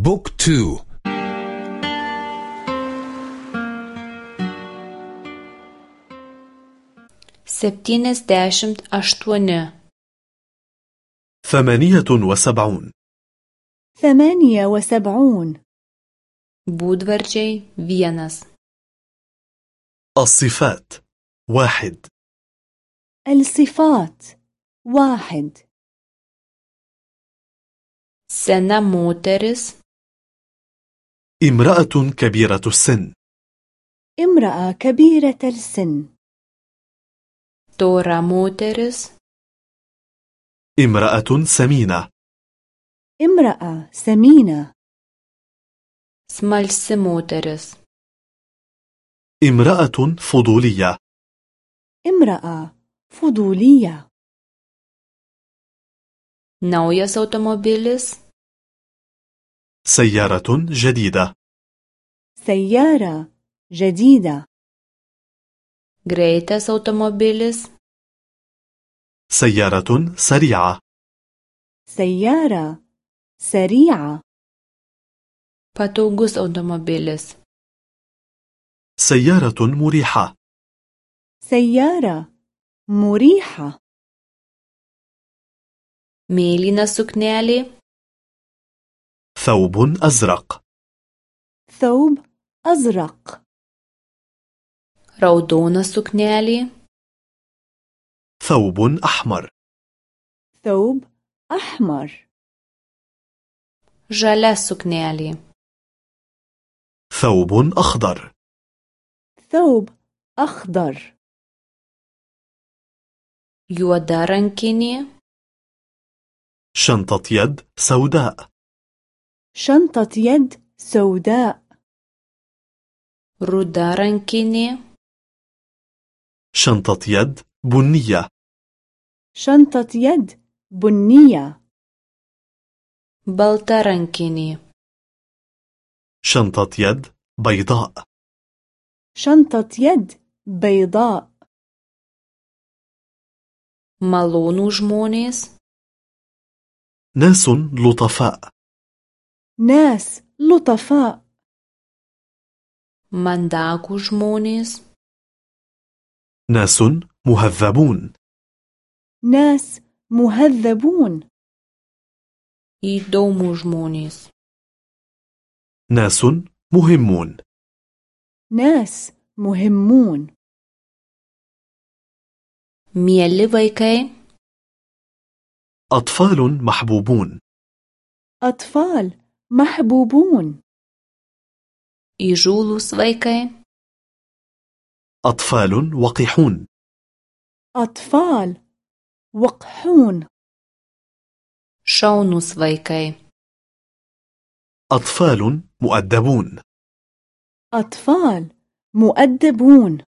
Book two. Septyniasdešimt aštuoni ثمانية وسبعون. ثمانية وسبعون. Būdvardžiai vienas. الصفات. واحد. الصفات. واحد. سنة موترس. امرأة كبيرة السن. امرأة كبيرة السن. Tora moteris امرأة سمينة. امرأة سمينة. Smalsi moteris امرأة فضولية. امرأة فضولية. Naujas automobilis. سيارة جديدة. سيارة جديدة. Greitas automobilis. سيارة سريعة. سيارة سريعة. Patogus automobilis. سيارة مريحة. سيارة مريحة. Mėlyna suknelė. ثوب أزرق. ثوب أزرق. raudona suknelė ثوب أحمر. ثوب أحمر. žalia suknelė ثوب أخضر. ثوب أخضر. juoda rankinė شنطة يد سوداء. شنطة يد سوداء. rankinė شنطة يد بنية. شنطة يد بنية. rankinė شنطة يد بيضاء. شنطة يد بيضاء. malonų žmonės ناس لطفاء. ناس لطفاء. mandagų žmonės ناس مهذبون. ناس مهذبون. įdomų žmonės ناس مهمون. ناس مهمون. mieli vaikai أطفال محبوبون. أطفال محبوبون. Įžūlūs vaikai. أطفال وقحون. أطفال وقحون. Šaunūs vaikai. أطفال مؤدبون. أطفال مؤدبون.